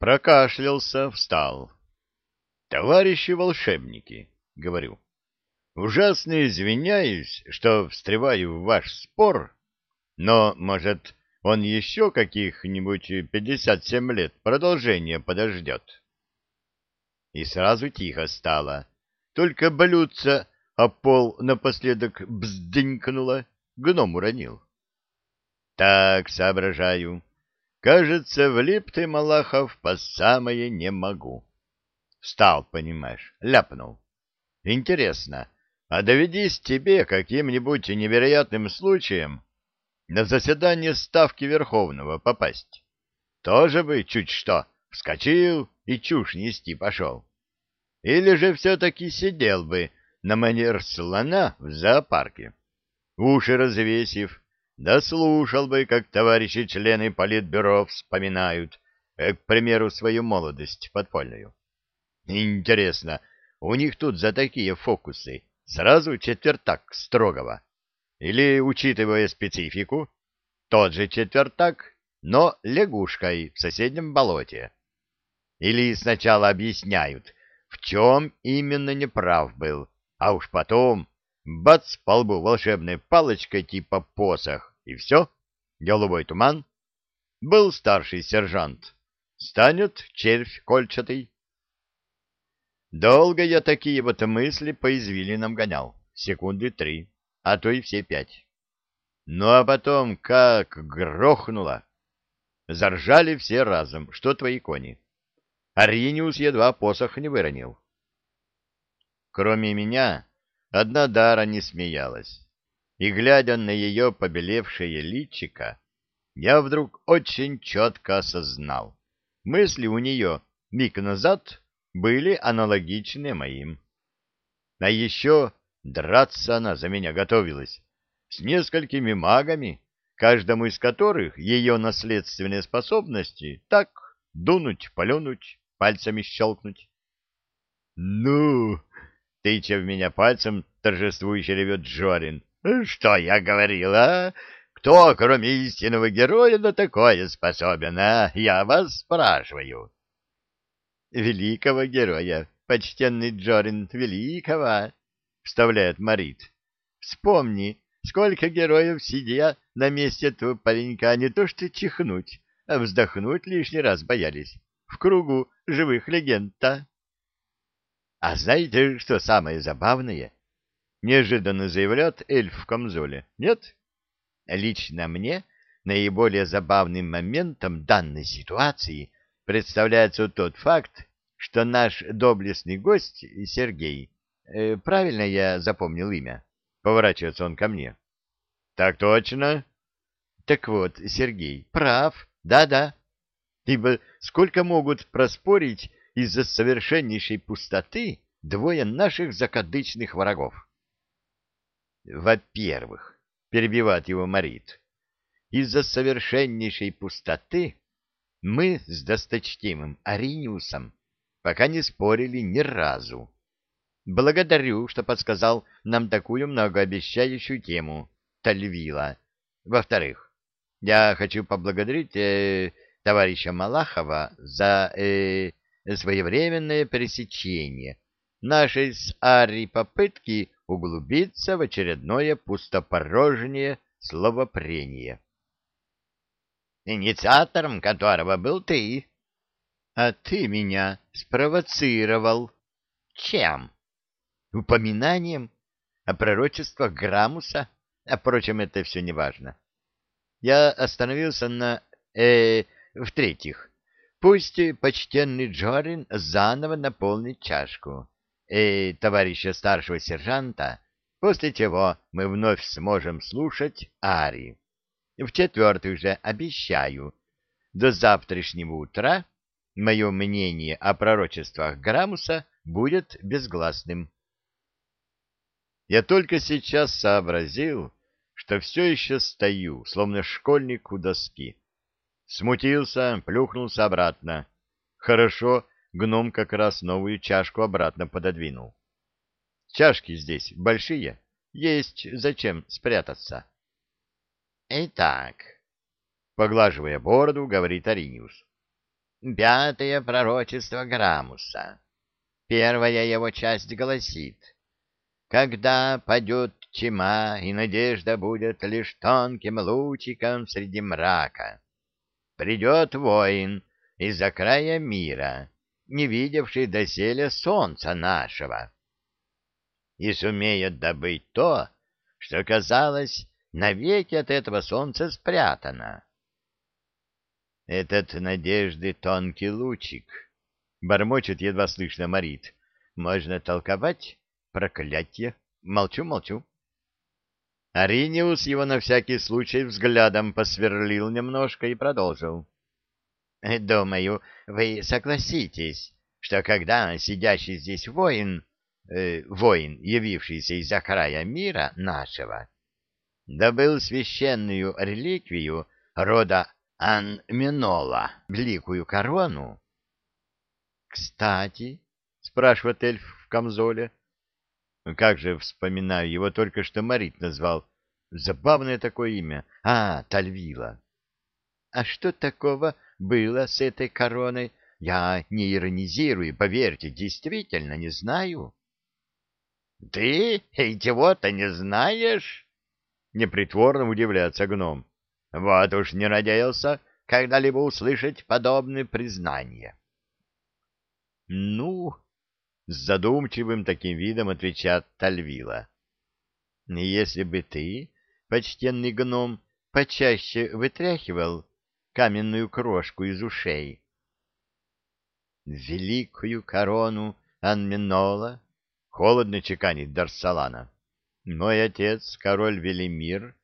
Прокашлялся, встал. «Товарищи волшебники», — говорю, — «ужасно извиняюсь, что встреваю в ваш спор, но, может, он еще каких-нибудь пятьдесят семь лет продолжения подождет». И сразу тихо стало. Только блюдце а пол напоследок бздынькнуло, гном уронил. Так, соображаю. Кажется, влип ты, Малахов, по самое не могу. Встал, понимаешь, ляпнул. Интересно, а доведись тебе каким-нибудь невероятным случаем на заседание Ставки Верховного попасть? Тоже бы чуть что вскочил и чушь нести пошел. Или же все-таки сидел бы на манер слона в зоопарке, уши развесив, да слушал бы, как товарищи члены политбюро вспоминают, э, к примеру, свою молодость подпольную. Интересно, у них тут за такие фокусы сразу четвертак строгого? Или, учитывая специфику, тот же четвертак, но лягушкой в соседнем болоте? Или сначала объясняют, в чем именно неправ был, а уж потом бац по лбу волшебной палочкой типа посох, и все, голубой туман. Был старший сержант, станет червь кольчатый. Долго я такие вот мысли по извилинам гонял, секунды три, а то и все пять. Ну а потом как грохнуло. Заржали все разом, что твои кони. Ариниус едва посох не выронил. Кроме меня, одна Дара не смеялась. И, глядя на ее побелевшее личико, я вдруг очень четко осознал. Мысли у нее миг назад были аналогичны моим. А еще драться она за меня готовилась с несколькими магами, каждому из которых ее наследственные способности так дунуть, полюнуть, пальцами щелкнуть. — Ну, Тыча в меня пальцем, торжествующе ревет Джорин. «Что я говорил, а? Кто, кроме истинного героя, на такое способен, а? Я вас спрашиваю». «Великого героя, почтенный Джорин, великого!» — вставляет Марит. «Вспомни, сколько героев, сидя на месте этого паренька, не то что чихнуть, а вздохнуть лишний раз боялись. В кругу живых легенд-то». А знаете, что самое забавное? Неожиданно заявляет эльф в камзоле. Нет? Лично мне наиболее забавным моментом данной ситуации представляется тот факт, что наш доблестный гость Сергей, э, правильно я запомнил имя, поворачивается он ко мне. Так точно. Так вот, Сергей, прав, да-да. Ибо сколько могут проспорить из-за совершеннейшей пустоты двое наших закадычных врагов. Во-первых, перебивает его Марит, из-за совершеннейшей пустоты мы с досточтимым Ариниусом пока не спорили ни разу. Благодарю, что подсказал нам такую многообещающую тему, Тальвила. Во-вторых, я хочу поблагодарить э, товарища Малахова за э, своевременное пересечение нашей с Ари попытки углубиться в очередное пустопорожнее словопрение. Инициатором которого был ты. А ты меня спровоцировал. Чем? Упоминанием о пророчествах Грамуса? А, впрочем, это все неважно. Я остановился на... э в-третьих, Пусть почтенный Джорин заново наполнит чашку э, товарища старшего сержанта, после чего мы вновь сможем слушать Ари. В-четвертых же обещаю, до завтрашнего утра мое мнение о пророчествах Грамуса будет безгласным. Я только сейчас сообразил, что все еще стою, словно школьник у доски. Смутился, плюхнулся обратно. Хорошо, гном как раз новую чашку обратно пододвинул. Чашки здесь большие, есть зачем спрятаться. Итак, поглаживая бороду, говорит Ариниус. пятое пророчество Грамуса. Первая его часть гласит, «Когда падет тьма, и надежда будет лишь тонким лучиком среди мрака, придет воин из-за края мира, не видевший доселе солнца нашего, и сумеет добыть то, что казалось навеки от этого солнца спрятано. Этот надежды тонкий лучик, бормочет едва слышно Марит, можно толковать проклятие. Молчу, молчу. Ариниус его на всякий случай взглядом посверлил немножко и продолжил. Думаю, вы согласитесь, что когда сидящий здесь воин, э, воин, явившийся из-за края мира нашего, добыл священную реликвию рода Анминола, великую корону. — Кстати, — спрашивает эльф в камзоле, — как же вспоминаю, его только что Марит назвал. Забавное такое имя. А, Тальвила. А что такого было с этой короной? Я не иронизирую, поверьте, действительно не знаю. — Ты чего-то не знаешь? — непритворно удивляется гном. — Вот уж не надеялся когда-либо услышать подобные признания. — Ну, — с задумчивым таким видом отвечает Тальвила. — Если бы ты, почтенный гном, почаще вытряхивал каменную крошку из ушей. Великую корону Анминола холодно чеканит Дарсалана. Мой отец, король Велимир,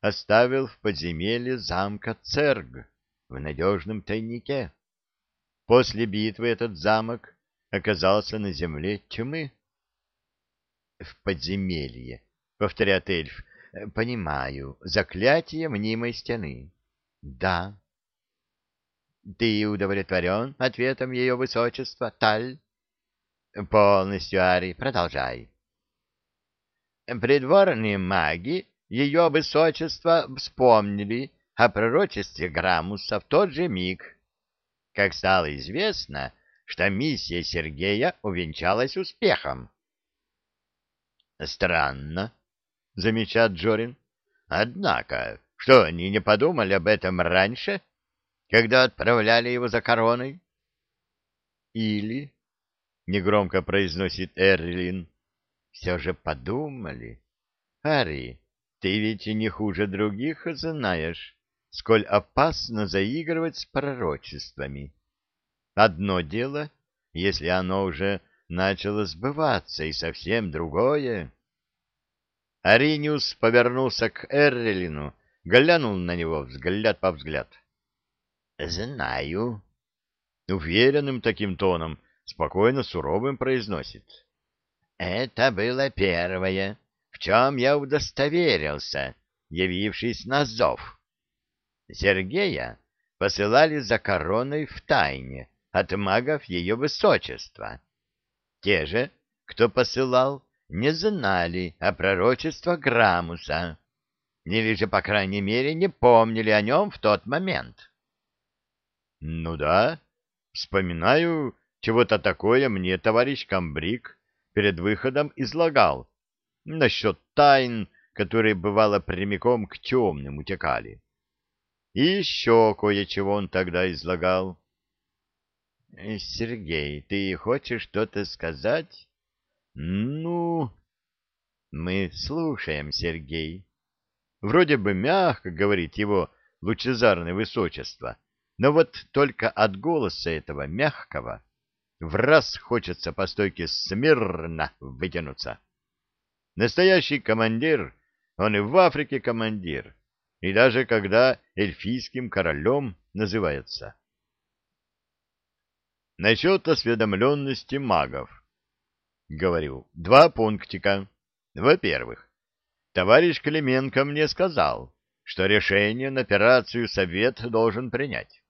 оставил в подземелье замка Церг в надежном тайнике. После битвы этот замок оказался на земле тьмы. — В подземелье, — повторяет эльф, — понимаю, заклятие мнимой стены. — Да, ты удовлетворен ответом ее высочества, Таль? Полностью, Ари, продолжай. Придворные маги ее высочества вспомнили о пророчестве Грамуса в тот же миг, как стало известно, что миссия Сергея увенчалась успехом. Странно, замечает Джорин. Однако, что они не подумали об этом раньше? — когда отправляли его за короной? Или, — негромко произносит Эрлин, — все же подумали. Ари, ты ведь и не хуже других знаешь, сколь опасно заигрывать с пророчествами. Одно дело, если оно уже начало сбываться, и совсем другое. Ариниус повернулся к Эрлину, глянул на него взгляд по взгляд. —— Знаю. Уверенным таким тоном, спокойно суровым произносит. — Это было первое, в чем я удостоверился, явившись на зов. Сергея посылали за короной в тайне от магов ее высочества. Те же, кто посылал, не знали о пророчестве Грамуса, или же, по крайней мере, не помнили о нем в тот момент. Ну да, вспоминаю, чего-то такое мне товарищ Камбрик перед выходом излагал. Насчет тайн, которые, бывало, прямиком к темным утекали. И еще кое-чего он тогда излагал. — Сергей, ты хочешь что-то сказать? — Ну... Мы слушаем, Сергей. Вроде бы мягко говорит его лучезарное высочество, но вот только от голоса этого мягкого в раз хочется по стойке смирно вытянуться. Настоящий командир, он и в Африке командир, и даже когда эльфийским королем называется. Насчет осведомленности магов. Говорю, два пунктика. Во-первых, товарищ Клименко мне сказал, что решение на операцию совет должен принять.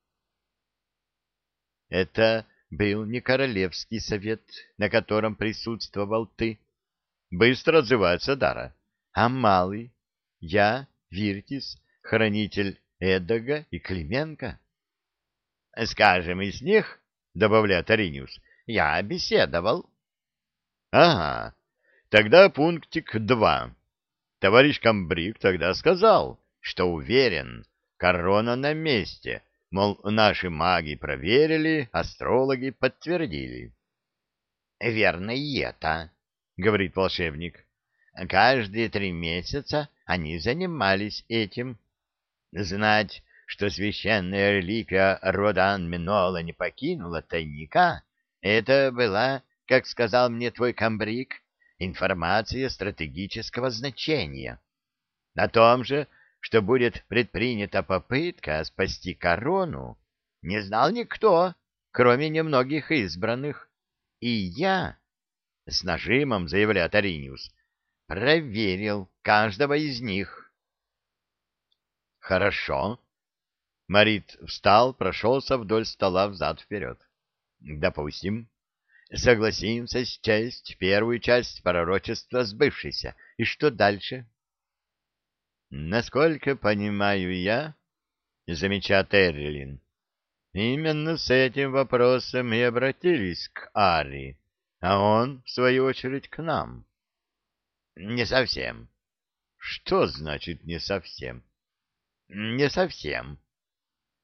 Это был не королевский совет, на котором присутствовал ты. Быстро отзывается Дара. А малый? Я, Виртис, хранитель Эдога и Клименко? Скажем, из них, — добавляет Ариниус, — я беседовал. Ага, тогда пунктик два. Товарищ Камбрик тогда сказал, что уверен, корона на месте, мол, наши маги проверили, астрологи подтвердили. — Верно и это, — говорит волшебник. — Каждые три месяца они занимались этим. Знать, что священная реликвия Родан Минола не покинула тайника, это была, как сказал мне твой камбрик, информация стратегического значения. На том же, что будет предпринята попытка спасти корону, не знал никто, кроме немногих избранных. И я, с нажимом заявляет Ариниус, проверил каждого из них. Хорошо, Марит встал, прошелся вдоль стола взад-вперед. Допустим. Согласимся с часть, первую часть пророчества сбывшейся. И что дальше? Насколько понимаю я, замечает Эрлин, именно с этим вопросом и обратились к Ари, а он, в свою очередь, к нам. Не совсем. Что значит не совсем? Не совсем.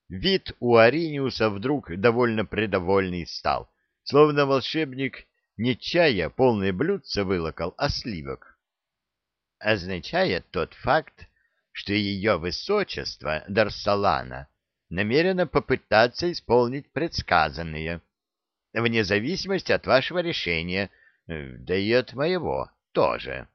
Вид у Ариниуса вдруг довольно предовольный стал, словно волшебник не чая полное блюдце вылокал, а сливок. Означает тот факт, что ее высочество Дарсалана намерено попытаться исполнить предсказанное, вне зависимости от вашего решения, да и от моего тоже.